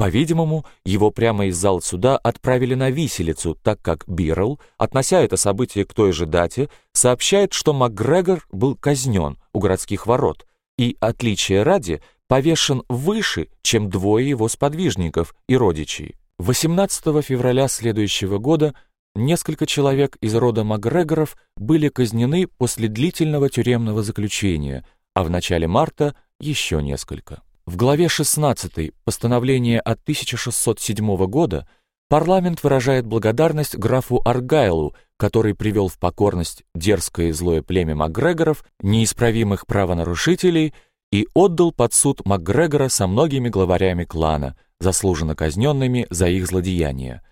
По-видимому, его прямо из зала суда отправили на виселицу, так как Бирл, относя это событие к той же дате, сообщает, что МакГрегор был казнен у городских ворот и, отличие ради, повешен выше, чем двое его сподвижников и родичей. 18 февраля следующего года несколько человек из рода Макгрегоров были казнены после длительного тюремного заключения, а в начале марта еще несколько. В главе 16 постановления от 1607 года парламент выражает благодарность графу Аргайлу, который привел в покорность дерзкое и злое племя Макгрегоров, неисправимых правонарушителей, и отдал под суд Макгрегора со многими главарями клана, заслуженно казненными за их злодеяния,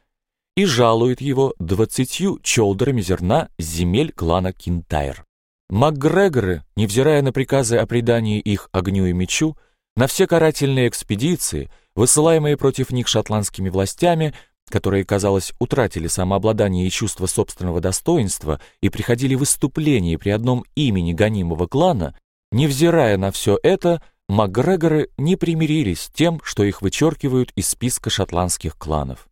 и жалует его двадцатью чолдерами зерна с земель клана Кинтайр. Макгрегоры, невзирая на приказы о предании их огню и мечу, на все карательные экспедиции, высылаемые против них шотландскими властями, которые, казалось, утратили самообладание и чувство собственного достоинства и приходили в выступление при одном имени гонимого клана, невзирая на все это, Макгрегоры не примирились с тем, что их вычеркивают из списка шотландских кланов.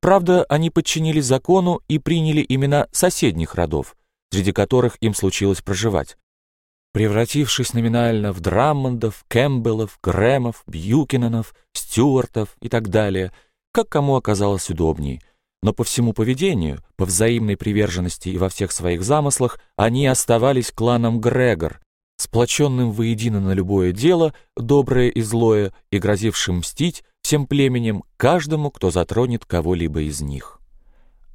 Правда, они подчинились закону и приняли имена соседних родов, среди которых им случилось проживать, превратившись номинально в Драммондов, Кэмпбеллов, Грэмов, Бьюкиненов, Стюартов и так далее, как кому оказалось удобней. Но по всему поведению, по взаимной приверженности и во всех своих замыслах они оставались кланом Грегор, сплоченным воедино на любое дело, доброе и злое, и грозившим мстить всем племенем каждому, кто затронет кого-либо из них.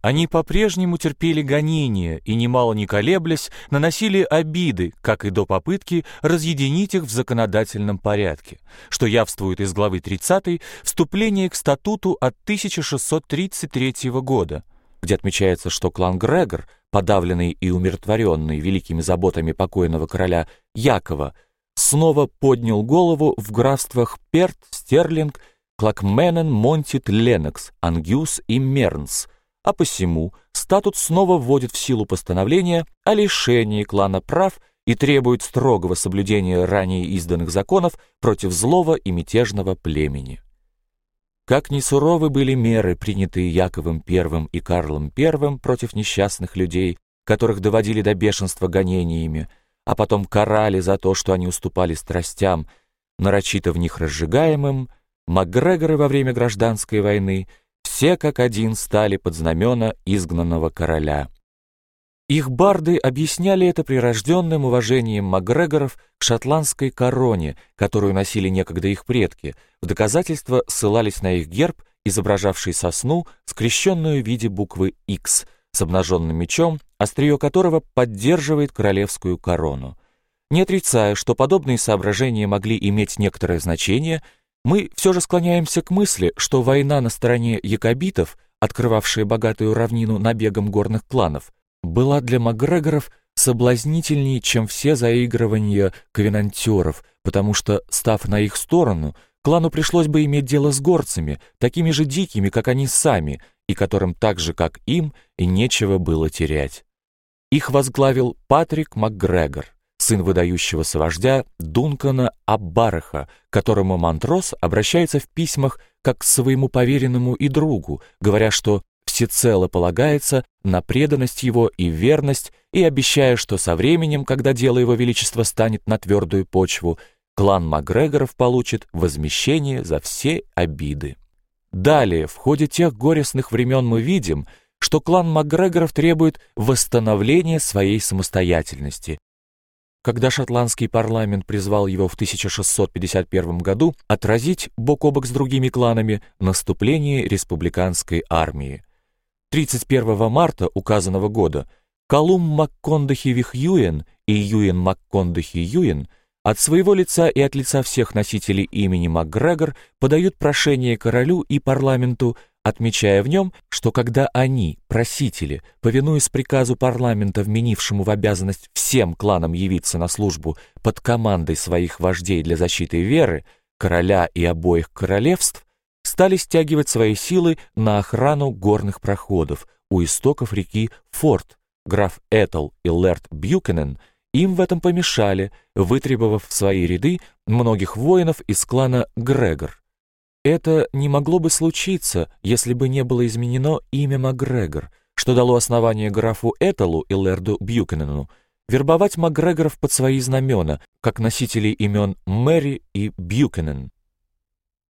Они по-прежнему терпели гонения и, немало не колеблясь, наносили обиды, как и до попытки разъединить их в законодательном порядке, что явствует из главы 30 вступление к статуту от 1633 года, где отмечается, что клан Грегор, подавленный и умиротворенный великими заботами покойного короля Якова, снова поднял голову в графствах Перт, Стерлинг, Клакменен, Монтит, Ленокс, Ангюс и Мернс – а посему статут снова вводит в силу постановление о лишении клана прав и требует строгого соблюдения ранее изданных законов против злого и мятежного племени. Как ни суровы были меры, принятые Яковом I и Карлом I против несчастных людей, которых доводили до бешенства гонениями, а потом карали за то, что они уступали страстям, нарочито в них разжигаемым, Макгрегоры во время гражданской войны – все как один стали под знамена изгнанного короля. Их барды объясняли это прирожденным уважением Макгрегоров к шотландской короне, которую носили некогда их предки, в доказательство ссылались на их герб, изображавший сосну, скрещенную в виде буквы X, с обнаженным мечом, острие которого поддерживает королевскую корону. Не отрицая, что подобные соображения могли иметь некоторое значение, мы все же склоняемся к мысли, что война на стороне якобитов, открывавшая богатую равнину набегом горных кланов, была для Макгрегоров соблазнительнее, чем все заигрывания ковенантеров, потому что, став на их сторону, клану пришлось бы иметь дело с горцами, такими же дикими, как они сами, и которым так же, как им, и нечего было терять. Их возглавил Патрик МакГрегор сын выдающегося вождя Дункана Аббараха, к которому Монтрос обращается в письмах как к своему поверенному и другу, говоря, что всецело полагается на преданность его и верность, и обещая, что со временем, когда дело его величества станет на твердую почву, клан Макгрегоров получит возмещение за все обиды. Далее, в ходе тех горестных времен мы видим, что клан Макгрегоров требует восстановления своей самостоятельности, когда шотландский парламент призвал его в 1651 году отразить бок о бок с другими кланами наступление республиканской армии. 31 марта указанного года Колум МакКондахи Вихьюен и Юен МакКондахи Юен от своего лица и от лица всех носителей имени МакГрегор подают прошение королю и парламенту отмечая в нем, что когда они, просители, повинуясь приказу парламента, вменившему в обязанность всем кланам явиться на службу под командой своих вождей для защиты веры, короля и обоих королевств, стали стягивать свои силы на охрану горных проходов у истоков реки Форт, граф Этл и Лэрд Бьюкенен им в этом помешали, вытребовав в свои ряды многих воинов из клана Грегор. Это не могло бы случиться, если бы не было изменено имя Макгрегор, что дало основание графу Этелу и лэрду Бьюкенену вербовать Макгрегоров под свои знамена, как носителей имен Мэри и Бьюкенен.